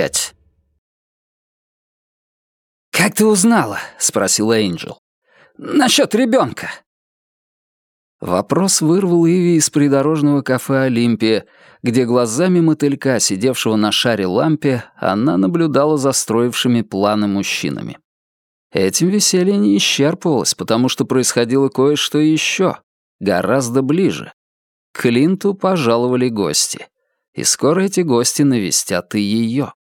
опять. «Как ты узнала?» — спросила Энджел. «Насчет ребенка». Вопрос вырвал Иви из придорожного кафе «Олимпия», где глазами мотылька, сидевшего на шаре лампе, она наблюдала за строившими планы мужчинами. Этим веселье не исчерпывалось, потому что происходило кое-что еще, гораздо ближе. К Клинту пожаловали гости, и скоро эти гости навестят и ее.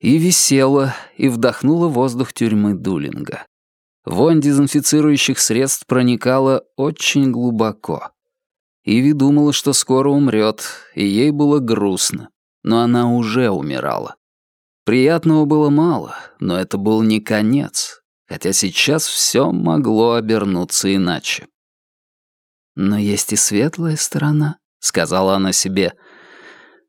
И висела, и вдохнула воздух тюрьмы Дулинга. Вонь дезинфицирующих средств проникала очень глубоко. Иви думала, что скоро умрет, и ей было грустно, но она уже умирала. Приятного было мало, но это был не конец, хотя сейчас все могло обернуться иначе. «Но есть и светлая сторона», — сказала она себе.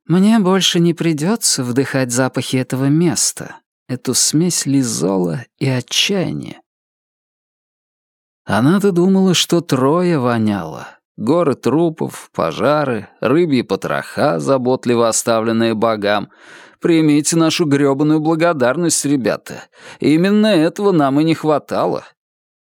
«Мне больше не придется вдыхать запахи этого места, эту смесь лизола и отчаяния. Она-то думала, что трое воняло. Горы трупов, пожары, рыбьи потроха, заботливо оставленные богам. Примите нашу грёбаную благодарность, ребята. Именно этого нам и не хватало.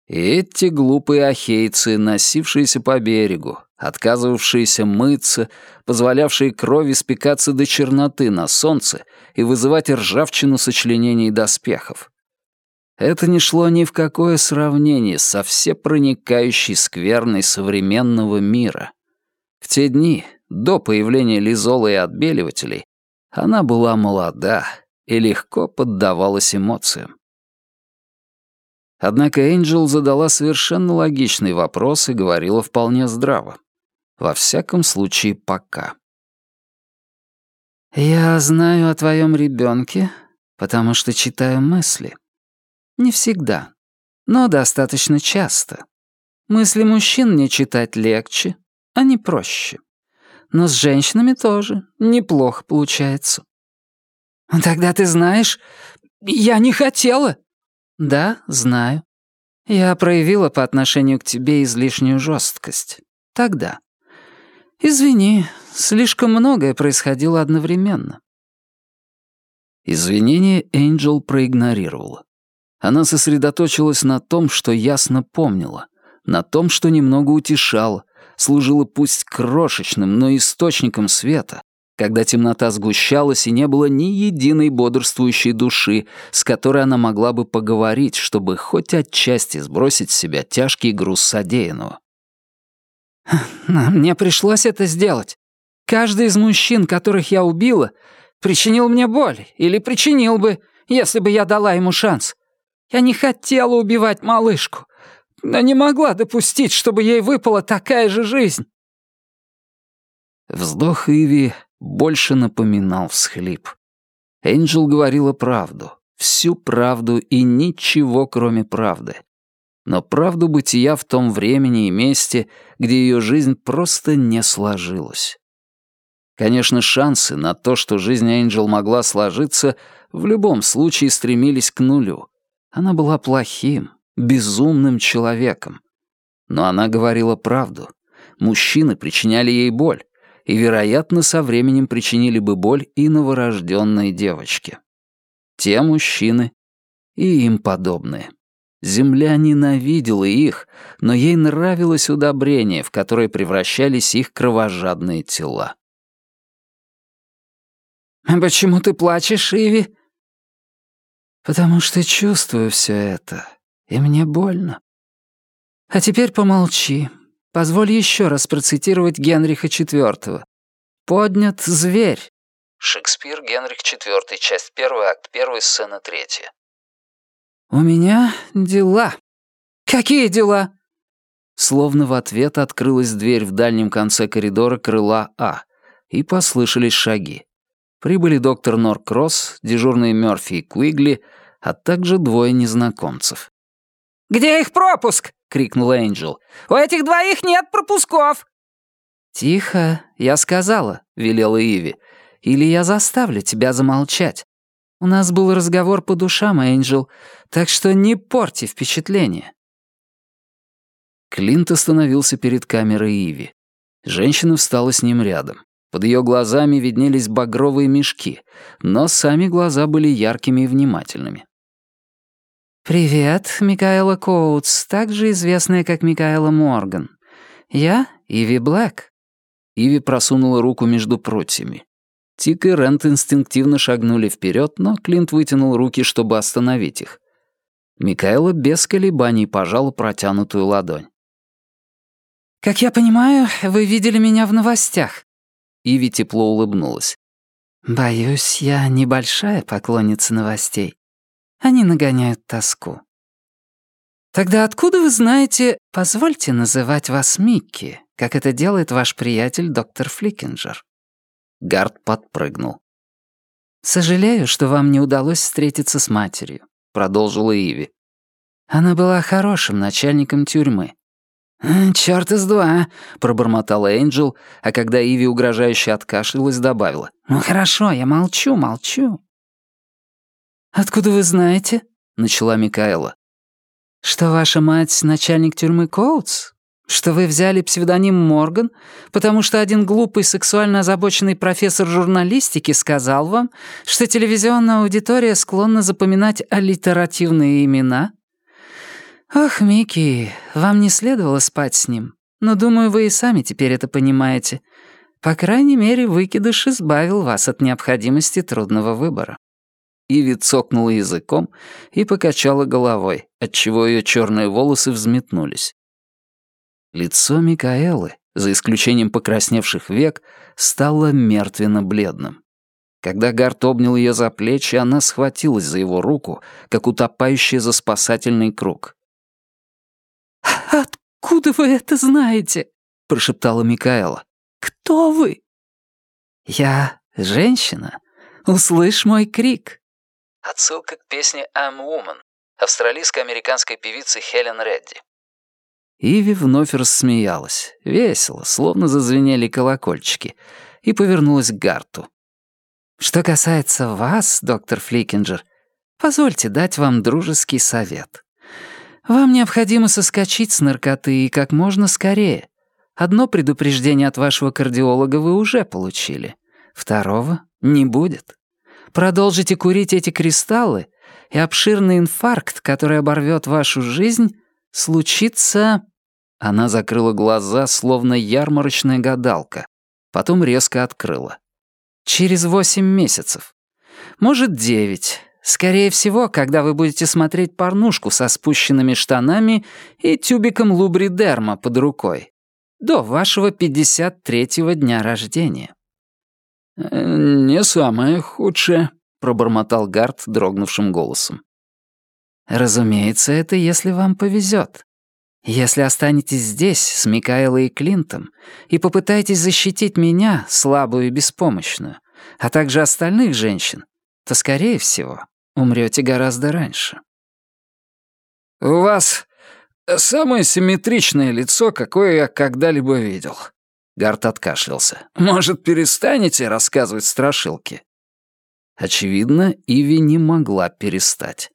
И эти глупые ахейцы, носившиеся по берегу, отказывавшиеся мыться, позволявшие крови спекаться до черноты на солнце и вызывать ржавчину сочленений доспехов. Это не шло ни в какое сравнение со всепроникающей скверной современного мира. В те дни, до появления лизола и отбеливателей, она была молода и легко поддавалась эмоциям. Однако Энджел задала совершенно логичный вопрос и говорила вполне здраво. Во всяком случае, пока. «Я знаю о твоем ребенке, потому что читаю мысли», не всегда, но достаточно часто. Мысли мужчин мне читать легче, а не проще. Но с женщинами тоже неплохо получается. «Тогда ты знаешь, я не хотела». «Да, знаю. Я проявила по отношению к тебе излишнюю жесткость. Тогда. Извини, слишком многое происходило одновременно». Извинение Энджел проигнорировала. Она сосредоточилась на том, что ясно помнила, на том, что немного утешало, служило пусть крошечным, но источником света, когда темнота сгущалась и не было ни единой бодрствующей души, с которой она могла бы поговорить, чтобы хоть отчасти сбросить с себя тяжкий груз содеянного. «Мне пришлось это сделать. Каждый из мужчин, которых я убила, причинил мне боль или причинил бы, если бы я дала ему шанс. Я не хотела убивать малышку, но не могла допустить, чтобы ей выпала такая же жизнь». Вздох Иви больше напоминал всхлип. Энджел говорила правду, всю правду и ничего, кроме правды. Но правду бытия в том времени и месте, где ее жизнь просто не сложилась. Конечно, шансы на то, что жизнь Энджел могла сложиться, в любом случае стремились к нулю. Она была плохим, безумным человеком. Но она говорила правду. Мужчины причиняли ей боль, и, вероятно, со временем причинили бы боль и новорожденной девочке. Те мужчины и им подобные. Земля ненавидела их, но ей нравилось удобрение, в которое превращались их кровожадные тела. «Почему ты плачешь, Иви?» потому что чувствую все это, и мне больно. А теперь помолчи. Позволь еще раз процитировать Генриха IV. «Поднят зверь». Шекспир, Генрих IV, часть 1, акт 1, сцена 3. «У меня дела». «Какие дела?» Словно в ответ открылась дверь в дальнем конце коридора крыла А, и послышались шаги. Прибыли доктор Норкросс, дежурные Мёрфи и Куигли, а также двое незнакомцев. «Где их пропуск?» — крикнул Энджел. «У этих двоих нет пропусков!» «Тихо, я сказала», — велела Иви. «Или я заставлю тебя замолчать. У нас был разговор по душам, Энджел, так что не порти впечатление». Клинт остановился перед камерой Иви. Женщина встала с ним рядом. Под ее глазами виднелись багровые мешки, но сами глаза были яркими и внимательными. «Привет, Микаэла Коутс, также известная как Микаэла Морган. Я Иви Блэк». Иви просунула руку между прутьями. Тик и Рент инстинктивно шагнули вперед, но Клинт вытянул руки, чтобы остановить их. Микаэла без колебаний пожала протянутую ладонь. «Как я понимаю, вы видели меня в новостях?» Иви тепло улыбнулась. «Боюсь, я небольшая поклонница новостей. Они нагоняют тоску». «Тогда откуда вы знаете, позвольте называть вас Микки, как это делает ваш приятель доктор Фликинджер?» Гард подпрыгнул. «Сожалею, что вам не удалось встретиться с матерью», — продолжила Иви. «Она была хорошим начальником тюрьмы». «Чёрт из два», — пробормотала Энджел, а когда Иви угрожающе откашлялась, добавила. «Ну хорошо, я молчу, молчу». «Откуда вы знаете?» — начала Микаэла. «Что ваша мать начальник тюрьмы Коутс? Что вы взяли псевдоним Морган, потому что один глупый сексуально озабоченный профессор журналистики сказал вам, что телевизионная аудитория склонна запоминать аллитеративные имена? Ох, Микки, вам не следовало спать с ним, но, думаю, вы и сами теперь это понимаете. По крайней мере, выкидыш избавил вас от необходимости трудного выбора». Иви цокнула языком и покачала головой, отчего ее черные волосы взметнулись. Лицо Микаэлы, за исключением покрасневших век, стало мертвенно-бледным. Когда Гарт обнял ее за плечи, она схватилась за его руку, как утопающая за спасательный круг. «Откуда вы это знаете?» — прошептала Микаэла. «Кто вы?» «Я женщина. Услышь мой крик». Отсылка к песне «I'm Woman» австралийско-американской певицы Хелен Редди. Иви вновь рассмеялась, весело, словно зазвенели колокольчики, и повернулась к Гарту. «Что касается вас, доктор Фликинджер, позвольте дать вам дружеский совет. Вам необходимо соскочить с наркоты и как можно скорее. Одно предупреждение от вашего кардиолога вы уже получили. Второго не будет. Продолжите курить эти кристаллы, и обширный инфаркт, который оборвет вашу жизнь, случится она закрыла глаза, словно ярмарочная гадалка. Потом резко открыла. «Через восемь месяцев. Может, девять. Скорее всего, когда вы будете смотреть порнушку со спущенными штанами и тюбиком лубридерма под рукой. До вашего 53-го дня рождения». «Э, «Не самое худшее», — пробормотал Гард дрогнувшим голосом. «Разумеется, это если вам повезет. Если останетесь здесь с Микаэлой и Клинтом и попытаетесь защитить меня, слабую и беспомощную, а также остальных женщин, то, скорее всего, умрете гораздо раньше. «У вас самое симметричное лицо, какое я когда-либо видел». Гарт откашлялся. «Может, перестанете рассказывать страшилки?» Очевидно, Иви не могла перестать.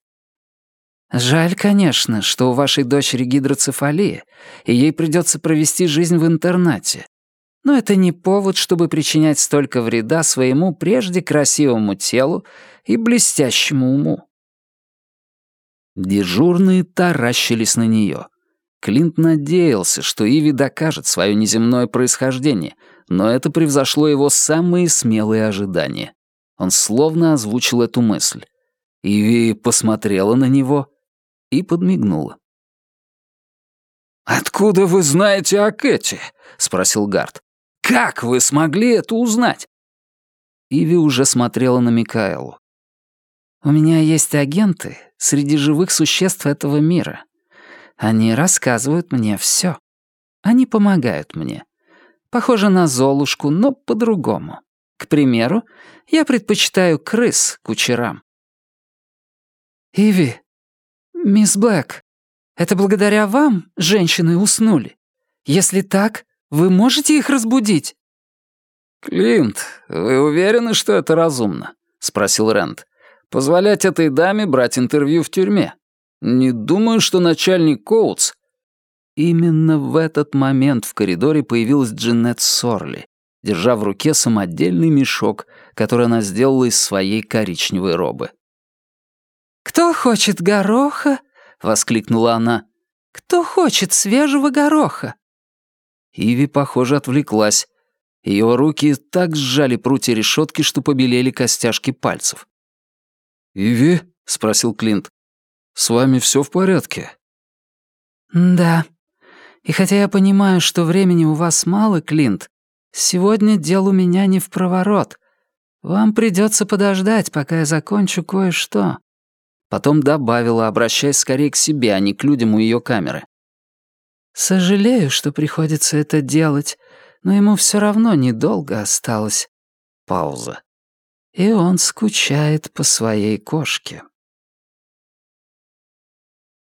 Жаль, конечно, что у вашей дочери гидроцефалия, и ей придется провести жизнь в интернате. Но это не повод, чтобы причинять столько вреда своему прежде красивому телу и блестящему уму. Дежурные таращились на нее. Клинт надеялся, что Иви докажет свое неземное происхождение, но это превзошло его самые смелые ожидания. Он словно озвучил эту мысль. Иви посмотрела на него и подмигнула. «Откуда вы знаете о Кэти?» — спросил Гард. «Как вы смогли это узнать?» Иви уже смотрела на Микаэлу. «У меня есть агенты среди живых существ этого мира. Они рассказывают мне все. Они помогают мне. Похоже на Золушку, но по-другому. К примеру, я предпочитаю крыс кучерам». «Иви, «Мисс Блэк, это благодаря вам женщины уснули? Если так, вы можете их разбудить?» «Клинт, вы уверены, что это разумно?» — спросил Рент. «Позволять этой даме брать интервью в тюрьме? Не думаю, что начальник Коутс...» Именно в этот момент в коридоре появилась Джинет Сорли, держа в руке самодельный мешок, который она сделала из своей коричневой робы. «Кто хочет гороха?» — воскликнула она. «Кто хочет свежего гороха?» Иви, похоже, отвлеклась. Ее руки так сжали прутья решетки, что побелели костяшки пальцев. «Иви?» — спросил Клинт. «С вами все в порядке?» «Да. И хотя я понимаю, что времени у вас мало, Клинт, сегодня дел у меня не в проворот. Вам придется подождать, пока я закончу кое-что». Потом добавила, обращаясь скорее к себе, а не к людям у ее камеры. «Сожалею, что приходится это делать, но ему все равно недолго осталось». Пауза. «И он скучает по своей кошке».